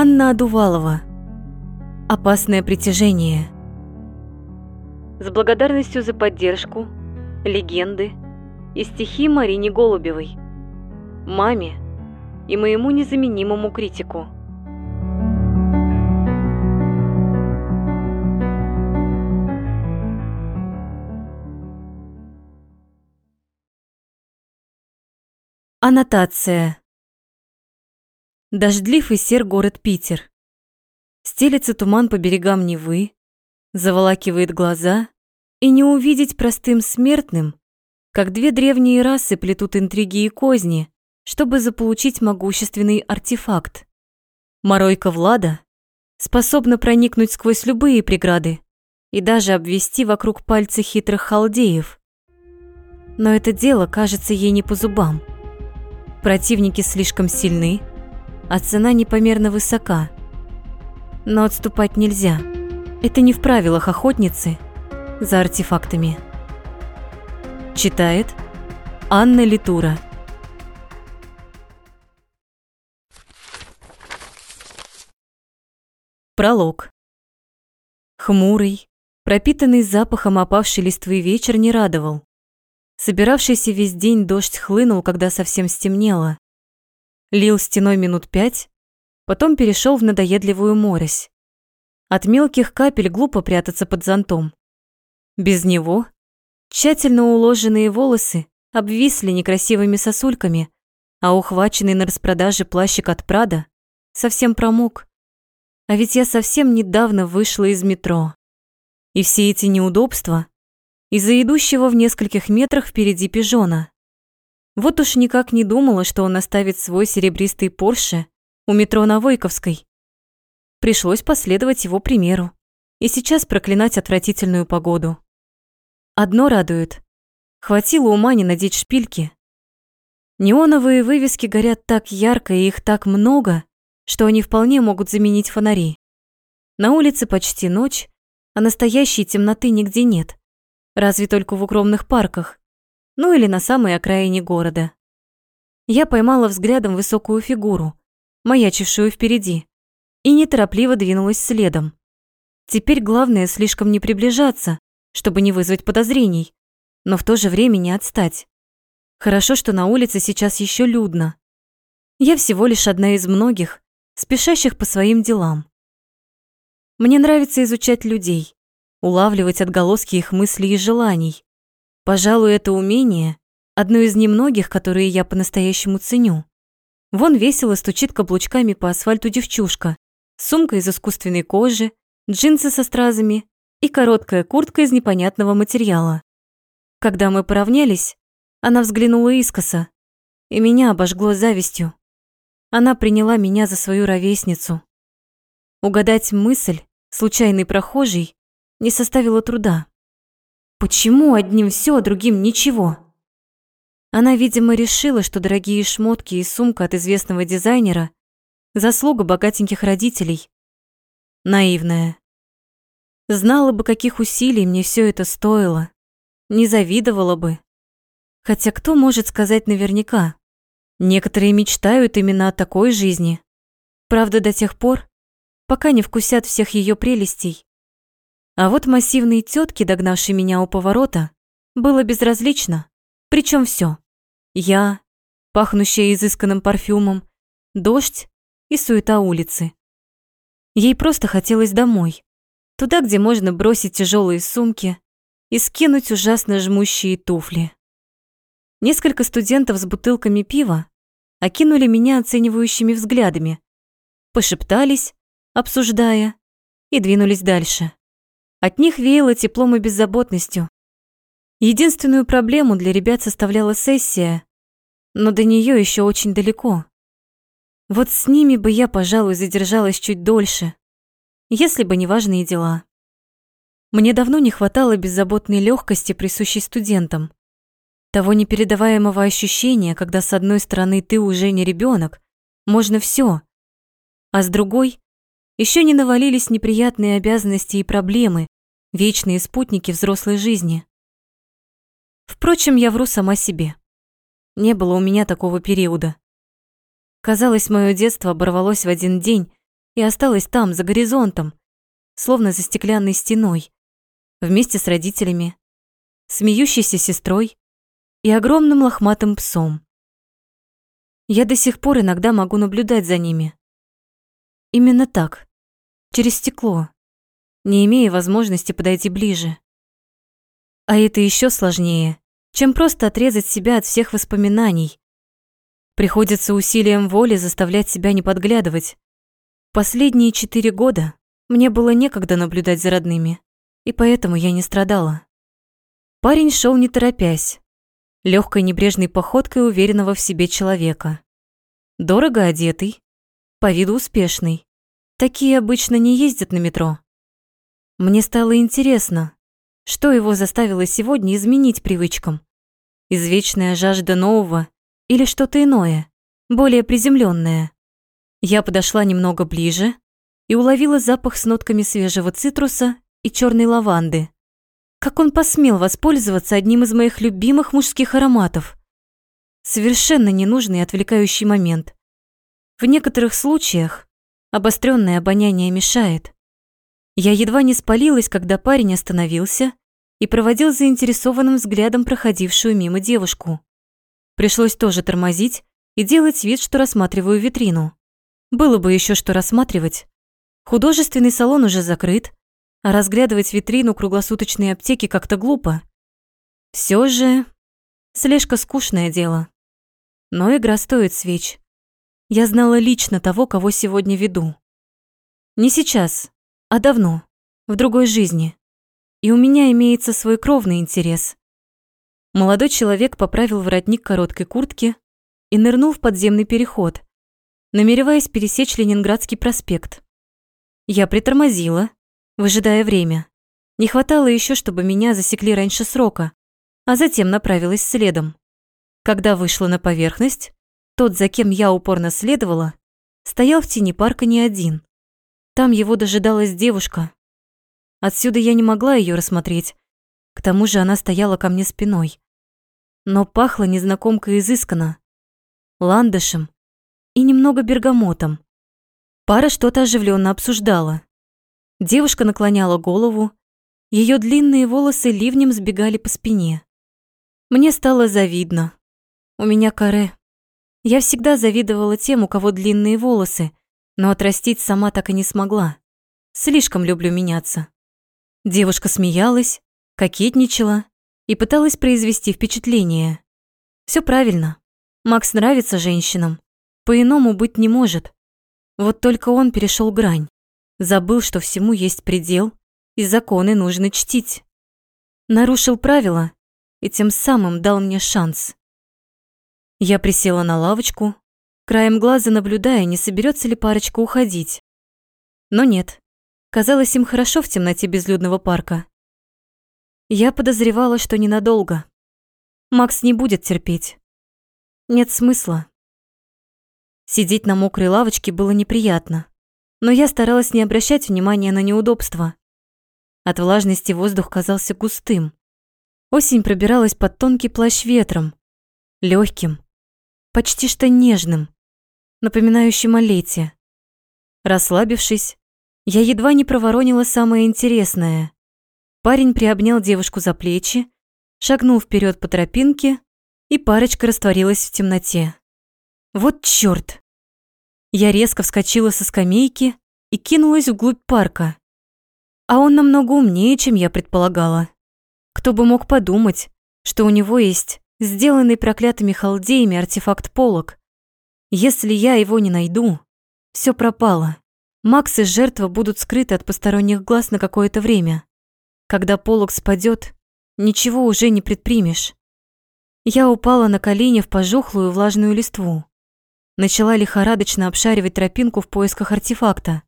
Анна Адувалова. Опасное притяжение. С благодарностью за поддержку, легенды и стихи Марине Голубевой, маме и моему незаменимому критику. Аннотация. Дождлив и сер город Питер. Стелится туман по берегам Невы, заволакивает глаза, и не увидеть простым смертным, как две древние расы плетут интриги и козни, чтобы заполучить могущественный артефакт. Моройка Влада способна проникнуть сквозь любые преграды и даже обвести вокруг пальца хитрых халдеев. Но это дело кажется ей не по зубам. Противники слишком сильны, а цена непомерно высока. Но отступать нельзя. Это не в правилах охотницы за артефактами. Читает Анна Литура. Пролог. Хмурый, пропитанный запахом опавшей листвы вечер не радовал. Собиравшийся весь день дождь хлынул, когда совсем стемнело. Лил стеной минут пять, потом перешел в надоедливую морось. От мелких капель глупо прятаться под зонтом. Без него тщательно уложенные волосы обвисли некрасивыми сосульками, а ухваченный на распродаже плащик от Прада совсем промок. А ведь я совсем недавно вышла из метро. И все эти неудобства из-за идущего в нескольких метрах впереди пижона. Вот уж никак не думала, что он оставит свой серебристый Порше у метро на Войковской. Пришлось последовать его примеру и сейчас проклинать отвратительную погоду. Одно радует. Хватило ума не надеть шпильки. Неоновые вывески горят так ярко и их так много, что они вполне могут заменить фонари. На улице почти ночь, а настоящей темноты нигде нет разве только в укромных парках, ну или на самой окраине города. Я поймала взглядом высокую фигуру, маячившую впереди, и неторопливо двинулась следом. Теперь главное слишком не приближаться, чтобы не вызвать подозрений, но в то же время не отстать. Хорошо, что на улице сейчас еще людно. Я всего лишь одна из многих, спешащих по своим делам. Мне нравится изучать людей, улавливать отголоски их мыслей и желаний. Пожалуй, это умение – одно из немногих, которые я по-настоящему ценю. Вон весело стучит каблучками по асфальту девчушка, сумка из искусственной кожи, джинсы со стразами и короткая куртка из непонятного материала. Когда мы поравнялись, она взглянула искоса, и меня обожгло завистью. Она приняла меня за свою ровесницу. Угадать мысль, случайный прохожий, не составило труда. Почему одним все, а другим ничего? Она, видимо, решила, что дорогие шмотки и сумка от известного дизайнера – заслуга богатеньких родителей. Наивная. Знала бы, каких усилий мне все это стоило. Не завидовала бы. Хотя кто может сказать наверняка? Некоторые мечтают именно о такой жизни. Правда, до тех пор, пока не вкусят всех ее прелестей. А вот массивные тетки, догнавшие меня у поворота, было безразлично. Причем все: Я, пахнущая изысканным парфюмом, дождь и суета улицы. Ей просто хотелось домой. Туда, где можно бросить тяжелые сумки и скинуть ужасно жмущие туфли. Несколько студентов с бутылками пива окинули меня оценивающими взглядами, пошептались, обсуждая, и двинулись дальше. От них веяло теплом и беззаботностью. Единственную проблему для ребят составляла сессия, но до нее еще очень далеко. Вот с ними бы я, пожалуй, задержалась чуть дольше, если бы не важные дела. Мне давно не хватало беззаботной легкости, присущей студентам. Того непередаваемого ощущения, когда с одной стороны ты уже не ребенок, можно все, а с другой еще не навалились неприятные обязанности и проблемы, вечные спутники взрослой жизни. Впрочем, я вру сама себе. Не было у меня такого периода. Казалось, мое детство оборвалось в один день, и осталась там, за горизонтом, словно за стеклянной стеной, вместе с родителями, смеющейся сестрой и огромным лохматым псом. Я до сих пор иногда могу наблюдать за ними. Именно так, через стекло, не имея возможности подойти ближе. А это еще сложнее, чем просто отрезать себя от всех воспоминаний. Приходится усилием воли заставлять себя не подглядывать. Последние четыре года мне было некогда наблюдать за родными, и поэтому я не страдала. Парень шел не торопясь, легкой небрежной походкой уверенного в себе человека. Дорого одетый, по виду успешный. Такие обычно не ездят на метро. Мне стало интересно, что его заставило сегодня изменить привычкам. Извечная жажда нового или что-то иное, более приземленное. Я подошла немного ближе и уловила запах с нотками свежего цитруса и черной лаванды. Как он посмел воспользоваться одним из моих любимых мужских ароматов? Совершенно ненужный отвлекающий момент. В некоторых случаях обостренное обоняние мешает. Я едва не спалилась, когда парень остановился и проводил заинтересованным взглядом проходившую мимо девушку. Пришлось тоже тормозить и делать вид, что рассматриваю витрину. Было бы еще что рассматривать. Художественный салон уже закрыт, а разглядывать витрину круглосуточной аптеки как-то глупо. Все же слишком скучное дело. Но игра стоит свеч. Я знала лично того, кого сегодня веду. Не сейчас, а давно, в другой жизни. И у меня имеется свой кровный интерес. Молодой человек поправил воротник короткой куртки и нырнул в подземный переход, намереваясь пересечь Ленинградский проспект. Я притормозила, выжидая время. Не хватало еще, чтобы меня засекли раньше срока, а затем направилась следом. Когда вышла на поверхность, тот, за кем я упорно следовала, стоял в тени парка не один. Там его дожидалась девушка. Отсюда я не могла ее рассмотреть. К тому же она стояла ко мне спиной. Но пахло незнакомкой изысканно, ландышем и немного бергамотом. Пара что-то оживленно обсуждала. Девушка наклоняла голову, ее длинные волосы ливнем сбегали по спине. Мне стало завидно. У меня каре. Я всегда завидовала тем, у кого длинные волосы, но отрастить сама так и не смогла. Слишком люблю меняться. Девушка смеялась, кокетничала и пыталась произвести впечатление. Все правильно. Макс нравится женщинам. По-иному быть не может. Вот только он перешел грань. Забыл, что всему есть предел, и законы нужно чтить. Нарушил правила и тем самым дал мне шанс. Я присела на лавочку, краем глаза наблюдая, не соберется ли парочка уходить. Но нет. Казалось им хорошо в темноте безлюдного парка. Я подозревала, что ненадолго. Макс не будет терпеть. Нет смысла. Сидеть на мокрой лавочке было неприятно но я старалась не обращать внимания на неудобства. От влажности воздух казался густым. Осень пробиралась под тонкий плащ ветром, легким, почти что нежным, напоминающим о лете. Расслабившись, я едва не проворонила самое интересное. Парень приобнял девушку за плечи, шагнул вперед по тропинке, и парочка растворилась в темноте. Вот чёрт! Я резко вскочила со скамейки и кинулась вглубь парка. А он намного умнее, чем я предполагала. Кто бы мог подумать, что у него есть сделанный проклятыми халдеями артефакт полок. Если я его не найду, все пропало. Макс и жертва будут скрыты от посторонних глаз на какое-то время. Когда полог спадет, ничего уже не предпримешь. Я упала на колени в пожухлую влажную листву начала лихорадочно обшаривать тропинку в поисках артефакта.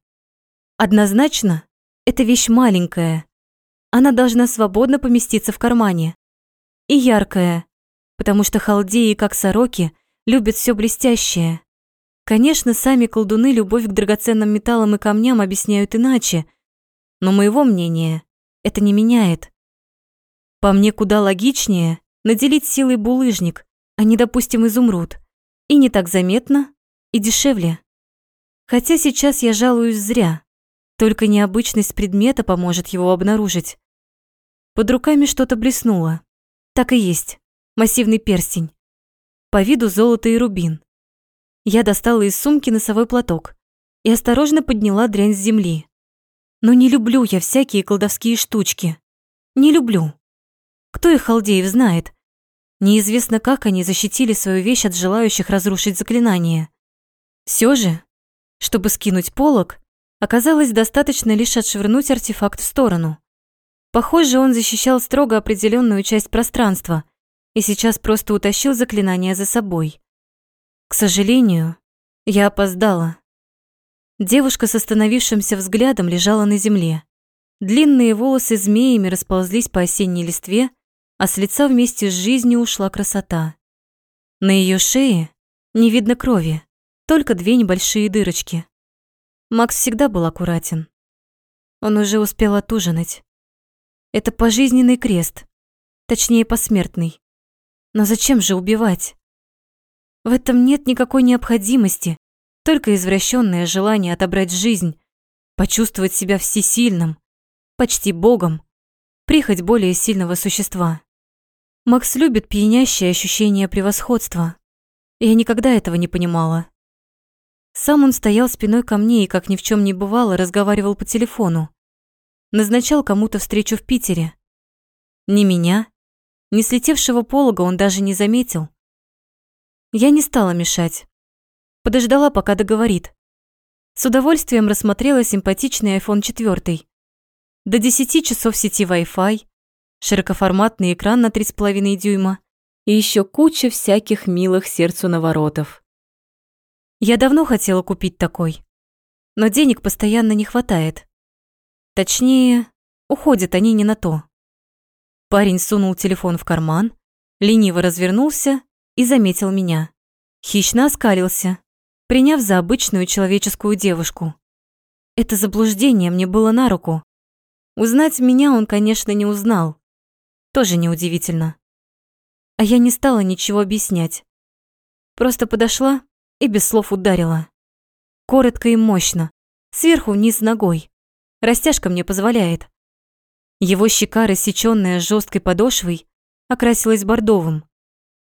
Однозначно, эта вещь маленькая. Она должна свободно поместиться в кармане. И яркая, потому что халдеи, как сороки, любят все блестящее. Конечно, сами колдуны любовь к драгоценным металлам и камням объясняют иначе, но моего мнения это не меняет. По мне куда логичнее наделить силой булыжник, а не, допустим, изумруд. И не так заметно, и дешевле. Хотя сейчас я жалуюсь зря. Только необычность предмета поможет его обнаружить. Под руками что-то блеснуло. Так и есть. Массивный перстень. По виду золото и рубин. Я достала из сумки носовой платок и осторожно подняла дрянь с земли. Но не люблю я всякие колдовские штучки. Не люблю. Кто их халдеев знает? Неизвестно, как они защитили свою вещь от желающих разрушить заклинание. Все же, чтобы скинуть полог, оказалось достаточно лишь отшвырнуть артефакт в сторону. Похоже, он защищал строго определенную часть пространства и сейчас просто утащил заклинание за собой. К сожалению, я опоздала. Девушка с остановившимся взглядом лежала на земле. Длинные волосы змеями расползлись по осенней листве, а с лица вместе с жизнью ушла красота. На ее шее не видно крови, только две небольшие дырочки. Макс всегда был аккуратен. Он уже успел отужинать. Это пожизненный крест, точнее посмертный. Но зачем же убивать? В этом нет никакой необходимости, только извращенное желание отобрать жизнь, почувствовать себя всесильным, почти богом, прихоть более сильного существа. Макс любит пьянящее ощущение превосходства. Я никогда этого не понимала. Сам он стоял спиной ко мне и, как ни в чем не бывало, разговаривал по телефону. Назначал кому-то встречу в Питере. Ни меня, ни слетевшего полога он даже не заметил. Я не стала мешать. Подождала, пока договорит. С удовольствием рассмотрела симпатичный iPhone 4. До 10 часов сети Wi-Fi, широкоформатный экран на 3,5 дюйма и еще куча всяких милых сердцу наворотов. Я давно хотела купить такой, но денег постоянно не хватает. Точнее, уходят они не на то. Парень сунул телефон в карман, лениво развернулся и заметил меня. Хищно оскалился, приняв за обычную человеческую девушку. Это заблуждение мне было на руку. Узнать меня он, конечно, не узнал, тоже неудивительно. А я не стала ничего объяснять. Просто подошла и без слов ударила. Коротко и мощно, сверху вниз ногой. Растяжка мне позволяет. Его щека, рассечённая жесткой подошвой, окрасилась бордовым.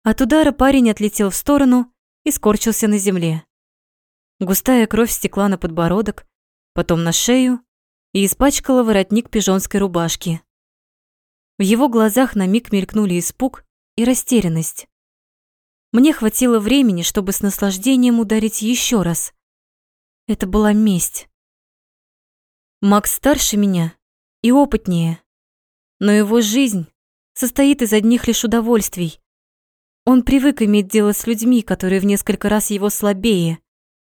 От удара парень отлетел в сторону и скорчился на земле. Густая кровь стекла на подбородок, потом на шею и испачкала воротник пижонской рубашки. В его глазах на миг мелькнули испуг и растерянность. Мне хватило времени, чтобы с наслаждением ударить еще раз. Это была месть. Макс старше меня и опытнее, но его жизнь состоит из одних лишь удовольствий. Он привык иметь дело с людьми, которые в несколько раз его слабее,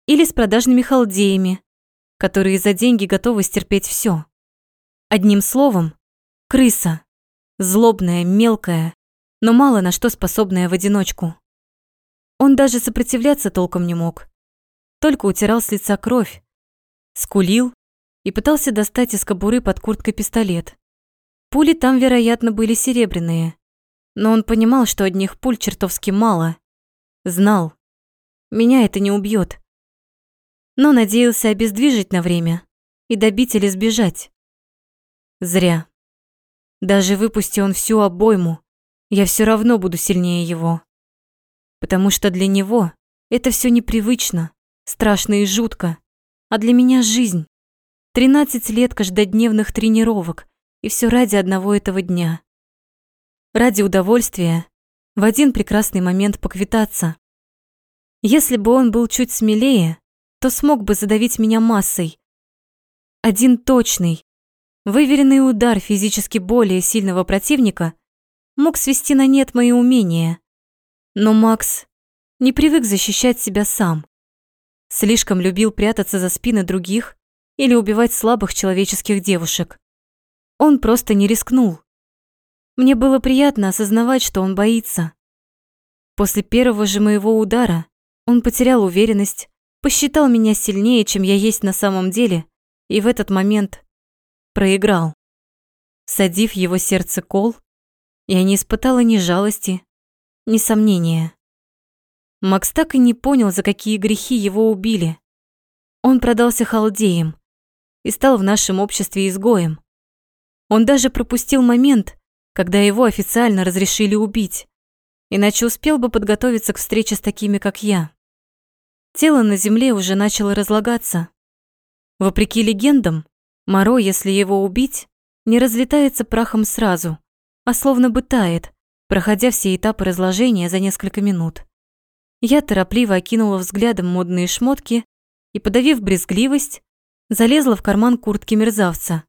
или с продажными халдеями, которые за деньги готовы стерпеть все. Одним словом, крыса. Злобная, мелкая, но мало на что способная в одиночку. Он даже сопротивляться толком не мог. Только утирал с лица кровь, скулил и пытался достать из кобуры под курткой пистолет. Пули там, вероятно, были серебряные, но он понимал, что одних пуль чертовски мало. Знал, меня это не убьет. Но надеялся обездвижить на время и добить или сбежать. Зря. Даже выпусти он всю обойму, я все равно буду сильнее его. Потому что для него это все непривычно, страшно и жутко. А для меня жизнь. Тринадцать лет каждодневных тренировок, и все ради одного этого дня. Ради удовольствия в один прекрасный момент поквитаться. Если бы он был чуть смелее, то смог бы задавить меня массой. Один точный, Выверенный удар физически более сильного противника мог свести на нет мои умения. Но Макс не привык защищать себя сам. Слишком любил прятаться за спины других или убивать слабых человеческих девушек. Он просто не рискнул. Мне было приятно осознавать, что он боится. После первого же моего удара он потерял уверенность, посчитал меня сильнее, чем я есть на самом деле, и в этот момент проиграл. Садив его сердце кол, я не испытала ни жалости, ни сомнения. Макс так и не понял, за какие грехи его убили. Он продался халдеям и стал в нашем обществе изгоем. Он даже пропустил момент, когда его официально разрешили убить, иначе успел бы подготовиться к встрече с такими, как я. Тело на земле уже начало разлагаться. Вопреки легендам, Моро, если его убить, не разлетается прахом сразу, а словно бы тает, проходя все этапы разложения за несколько минут. Я торопливо окинула взглядом модные шмотки и, подавив брезгливость, залезла в карман куртки мерзавца.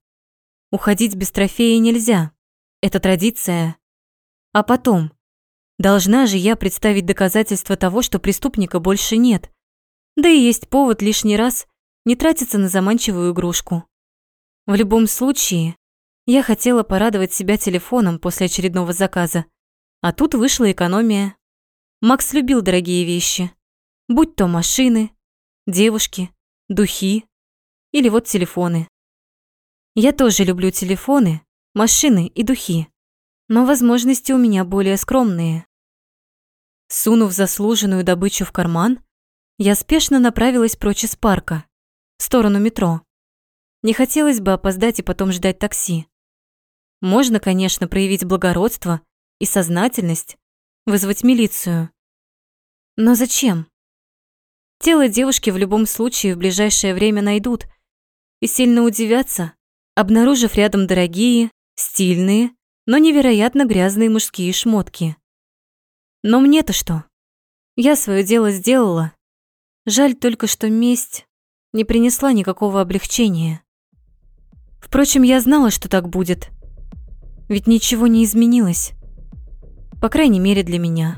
Уходить без трофея нельзя. Это традиция. А потом, должна же я представить доказательства того, что преступника больше нет. Да и есть повод лишний раз не тратиться на заманчивую игрушку. В любом случае, я хотела порадовать себя телефоном после очередного заказа, а тут вышла экономия. Макс любил дорогие вещи, будь то машины, девушки, духи или вот телефоны. Я тоже люблю телефоны, машины и духи, но возможности у меня более скромные. Сунув заслуженную добычу в карман, я спешно направилась прочь из парка, в сторону метро. Не хотелось бы опоздать и потом ждать такси. Можно, конечно, проявить благородство и сознательность, вызвать милицию. Но зачем? Тело девушки в любом случае в ближайшее время найдут и сильно удивятся, обнаружив рядом дорогие, стильные, но невероятно грязные мужские шмотки. Но мне-то что? Я свое дело сделала. Жаль только, что месть не принесла никакого облегчения. Впрочем, я знала, что так будет. Ведь ничего не изменилось. По крайней мере, для меня.